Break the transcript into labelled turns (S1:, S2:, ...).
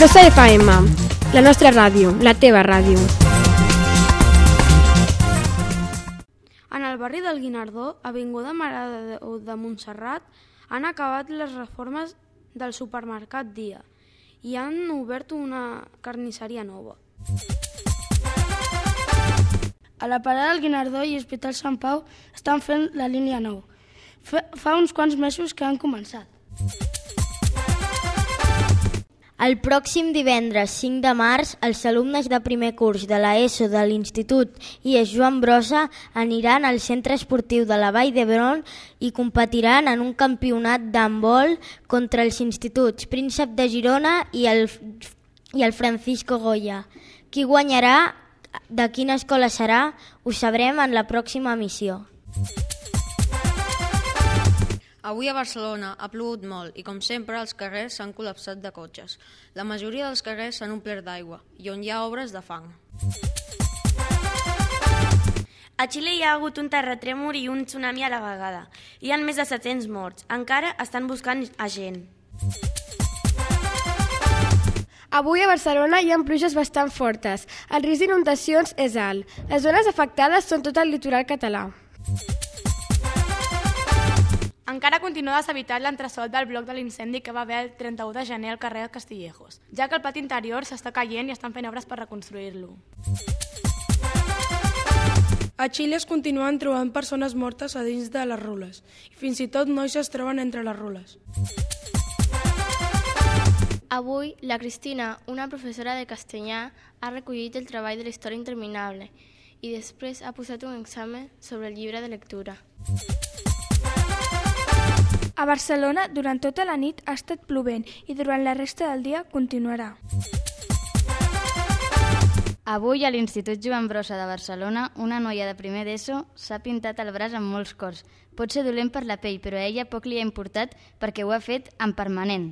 S1: Rosa FM, la nostra ràdio, la teva ràdio.
S2: En el barri del Guinardó, Avinguda Mare de Déu de Montserrat, han acabat les reformes del supermercat Dia i han obert una carnisseria nova.
S3: A la parada del Guinardó i Hospital Sant Pau estan fent la línia 9. Fa, fa uns quants mesos que han començat.
S4: El pròxim divendres 5 de març, els alumnes de primer curs de la ESO de l'Institut IES Joan Brossa aniran al centre esportiu de la Vall d'Hebron i competiran en un campionat d'handbol contra els instituts Príncep de Girona i el, i el Francisco Goya. Qui guanyarà, de quina escola serà, ho sabrem en la pròxima missió.
S5: Avui a Barcelona ha plogut molt i, com sempre, els carrers s'han col·lapsat de cotxes. La majoria dels carrers s'han omplert d'aigua i on hi ha obres de fang.
S6: A Xile hi ha hagut un terratrèmol i un tsunami a la vegada. Hi ha més de 700 morts. Encara estan buscant a gent.
S1: Avui a Barcelona hi ha pluges bastant fortes. El risc d'inundacions és alt. Les zones afectades són tot el litoral català.
S7: Encara continua deshabitat l'entresol del bloc de l'incendi que va haver el 31 de gener al carrer Castillejos, ja que el pati interior s'està caient i estan fent obres per reconstruir-lo.
S8: A Xile es continuen trobant persones mortes a dins de les rules i fins i tot nois es troben entre les rules.
S9: Avui, la Cristina, una professora de castellà, ha recollit el treball de la història interminable i després ha posat un examen sobre el llibre de lectura.
S10: A Barcelona, durant tota la nit ha estat plovent i durant la resta del dia continuarà.
S11: Avui a l'Institut Joan Brossa de Barcelona, una noia de primer d'ESO s'ha pintat el braç amb molts cors. Pot ser dolent per la pell, però a ella poc li ha importat perquè ho ha fet en permanent.